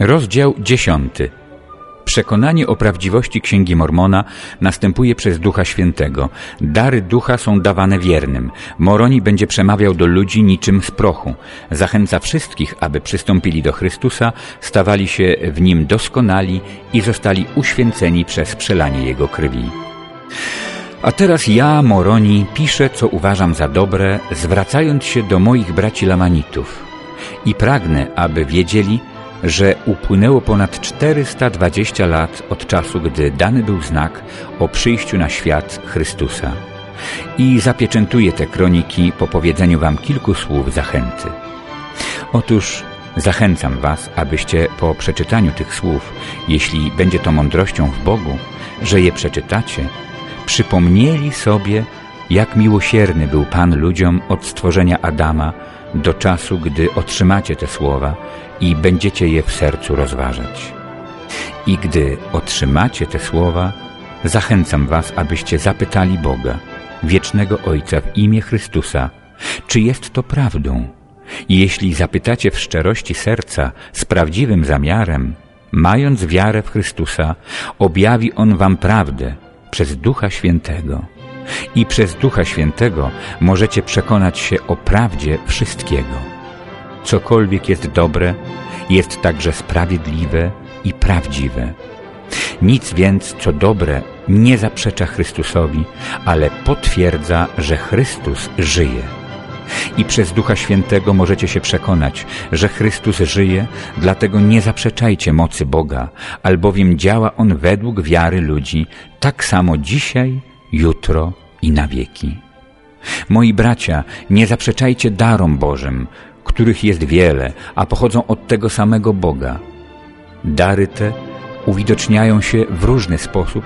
Rozdział dziesiąty. Przekonanie o prawdziwości Księgi Mormona następuje przez Ducha Świętego. Dary Ducha są dawane wiernym. Moroni będzie przemawiał do ludzi niczym z prochu. Zachęca wszystkich, aby przystąpili do Chrystusa, stawali się w Nim doskonali i zostali uświęceni przez przelanie Jego krwi. A teraz ja, Moroni, piszę, co uważam za dobre, zwracając się do moich braci Lamanitów. I pragnę, aby wiedzieli, że upłynęło ponad 420 lat od czasu, gdy dany był znak o przyjściu na świat Chrystusa. I zapieczętuję te kroniki po powiedzeniu wam kilku słów zachęty. Otóż zachęcam was, abyście po przeczytaniu tych słów, jeśli będzie to mądrością w Bogu, że je przeczytacie, przypomnieli sobie, jak miłosierny był Pan ludziom od stworzenia Adama do czasu, gdy otrzymacie te słowa i będziecie je w sercu rozważać. I gdy otrzymacie te słowa, zachęcam was, abyście zapytali Boga, wiecznego Ojca w imię Chrystusa, czy jest to prawdą. Jeśli zapytacie w szczerości serca, z prawdziwym zamiarem, mając wiarę w Chrystusa, objawi On wam prawdę przez Ducha Świętego. I przez Ducha Świętego możecie przekonać się o prawdzie wszystkiego. Cokolwiek jest dobre, jest także sprawiedliwe i prawdziwe. Nic więc, co dobre, nie zaprzecza Chrystusowi, ale potwierdza, że Chrystus żyje. I przez Ducha Świętego możecie się przekonać, że Chrystus żyje, dlatego nie zaprzeczajcie mocy Boga, albowiem działa On według wiary ludzi, tak samo dzisiaj, jutro i na wieki. Moi bracia, nie zaprzeczajcie darom Bożym, których jest wiele, a pochodzą od tego samego Boga. Dary te uwidoczniają się w różny sposób,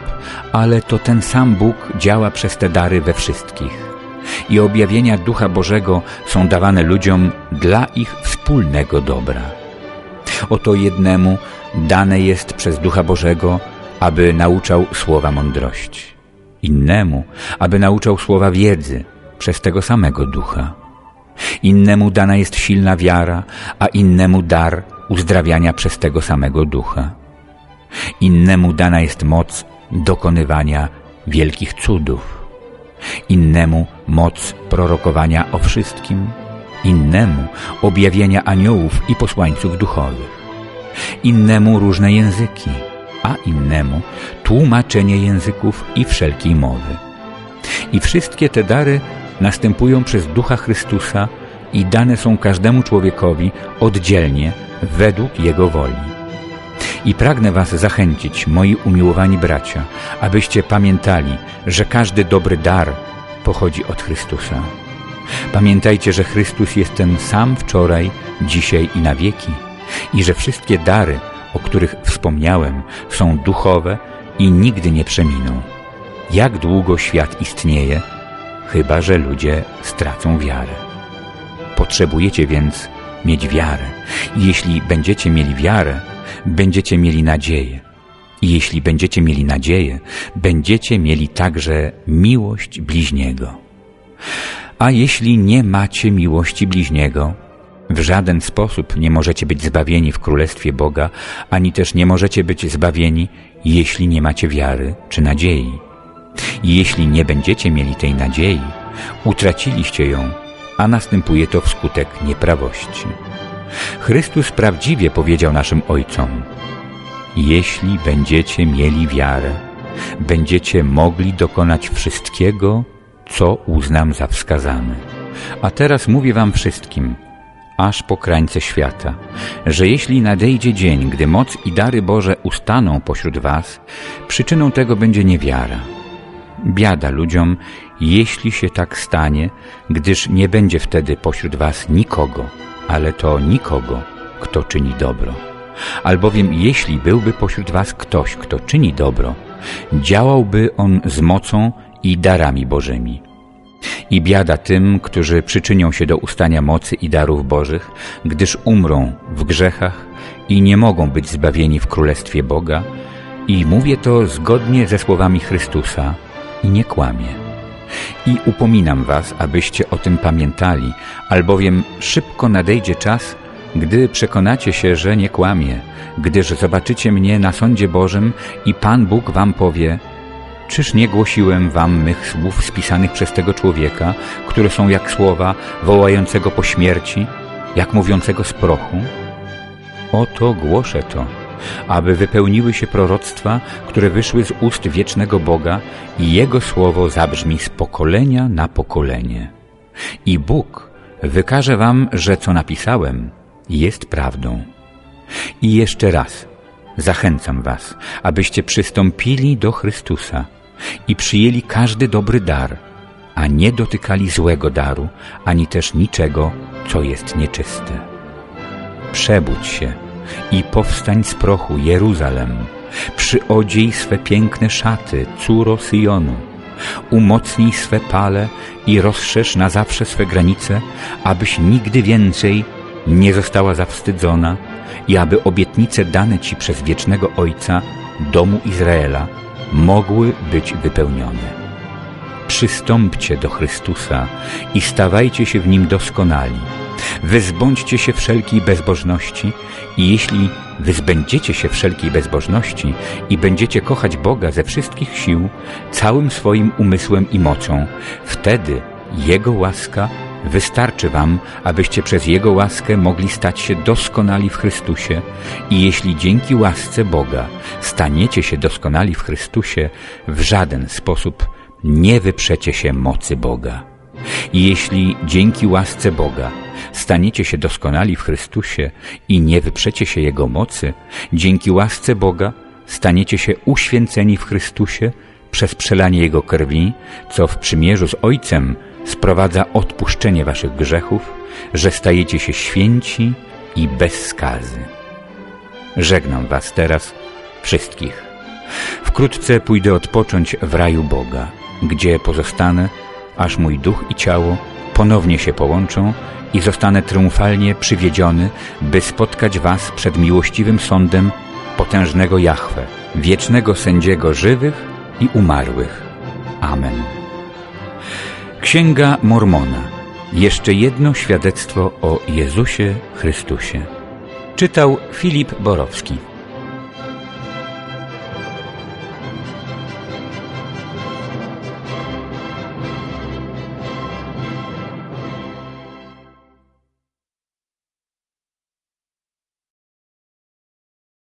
ale to ten sam Bóg działa przez te dary we wszystkich. I objawienia Ducha Bożego są dawane ludziom dla ich wspólnego dobra. Oto jednemu dane jest przez Ducha Bożego, aby nauczał słowa mądrości. Innemu, aby nauczał słowa wiedzy przez tego samego Ducha Innemu dana jest silna wiara, a innemu dar uzdrawiania przez tego samego ducha. Innemu dana jest moc dokonywania wielkich cudów. Innemu moc prorokowania o wszystkim. Innemu objawienia aniołów i posłańców duchowych. Innemu różne języki, a innemu tłumaczenie języków i wszelkiej mowy. I wszystkie te dary następują przez Ducha Chrystusa i dane są każdemu człowiekowi oddzielnie, według Jego woli. I pragnę Was zachęcić, moi umiłowani bracia, abyście pamiętali, że każdy dobry dar pochodzi od Chrystusa. Pamiętajcie, że Chrystus jest ten sam wczoraj, dzisiaj i na wieki i że wszystkie dary, o których wspomniałem, są duchowe i nigdy nie przeminą. Jak długo świat istnieje, chyba że ludzie stracą wiarę. Potrzebujecie więc mieć wiarę. I jeśli będziecie mieli wiarę, będziecie mieli nadzieję. I jeśli będziecie mieli nadzieję, będziecie mieli także miłość bliźniego. A jeśli nie macie miłości bliźniego, w żaden sposób nie możecie być zbawieni w Królestwie Boga, ani też nie możecie być zbawieni, jeśli nie macie wiary czy nadziei. I jeśli nie będziecie mieli tej nadziei, utraciliście ją, a następuje to wskutek nieprawości. Chrystus prawdziwie powiedział naszym ojcom, jeśli będziecie mieli wiarę, będziecie mogli dokonać wszystkiego, co uznam za wskazane. A teraz mówię wam wszystkim, aż po krańce świata, że jeśli nadejdzie dzień, gdy moc i dary Boże ustaną pośród was, przyczyną tego będzie niewiara. Biada ludziom, jeśli się tak stanie, gdyż nie będzie wtedy pośród was nikogo, ale to nikogo, kto czyni dobro. Albowiem jeśli byłby pośród was ktoś, kto czyni dobro, działałby on z mocą i darami Bożymi. I biada tym, którzy przyczynią się do ustania mocy i darów Bożych, gdyż umrą w grzechach i nie mogą być zbawieni w Królestwie Boga. I mówię to zgodnie ze słowami Chrystusa i nie kłamie. I upominam was, abyście o tym pamiętali, albowiem szybko nadejdzie czas, Gdy przekonacie się, że nie kłamie, gdyż zobaczycie mnie na sądzie Bożym i Pan Bóg wam powie, Czyż nie głosiłem wam mych słów spisanych przez tego człowieka, które są jak słowa wołającego po śmierci, jak mówiącego z prochu? Oto głoszę to, aby wypełniły się proroctwa, które wyszły z ust wiecznego Boga i Jego słowo zabrzmi z pokolenia na pokolenie. I Bóg wykaże wam, że co napisałem jest prawdą. I jeszcze raz zachęcam was, abyście przystąpili do Chrystusa i przyjęli każdy dobry dar, a nie dotykali złego daru, ani też niczego, co jest nieczyste. Przebudź się i powstań z prochu, Jeruzalem, przyodziej swe piękne szaty, córo Syjonu, umocnij swe pale i rozszerz na zawsze swe granice, abyś nigdy więcej nie została zawstydzona i aby obietnice dane Ci przez wiecznego Ojca, domu Izraela, mogły być wypełnione. Przystąpcie do Chrystusa i stawajcie się w Nim doskonali. Wyzbądźcie się wszelkiej bezbożności i jeśli wyzbędziecie się wszelkiej bezbożności i będziecie kochać Boga ze wszystkich sił, całym swoim umysłem i mocą, wtedy Jego łaska wystarczy wam, abyście przez Jego łaskę mogli stać się doskonali w Chrystusie i jeśli dzięki łasce Boga staniecie się doskonali w Chrystusie, w żaden sposób nie wyprzecie się mocy Boga. I jeśli dzięki łasce Boga staniecie się doskonali w Chrystusie i nie wyprzecie się Jego mocy, dzięki łasce Boga staniecie się uświęceni w Chrystusie przez przelanie Jego krwi, co w przymierzu z Ojcem sprowadza odpuszczenie waszych grzechów, że stajecie się święci i bez skazy. Żegnam was teraz wszystkich. Wkrótce pójdę odpocząć w raju Boga, gdzie pozostanę, aż mój duch i ciało ponownie się połączą i zostanę triumfalnie przywiedziony, by spotkać was przed miłościwym sądem potężnego Jahwe, wiecznego sędziego żywych i umarłych. Amen. Księga Mormona. Jeszcze jedno świadectwo o Jezusie Chrystusie. Czytał Filip Borowski.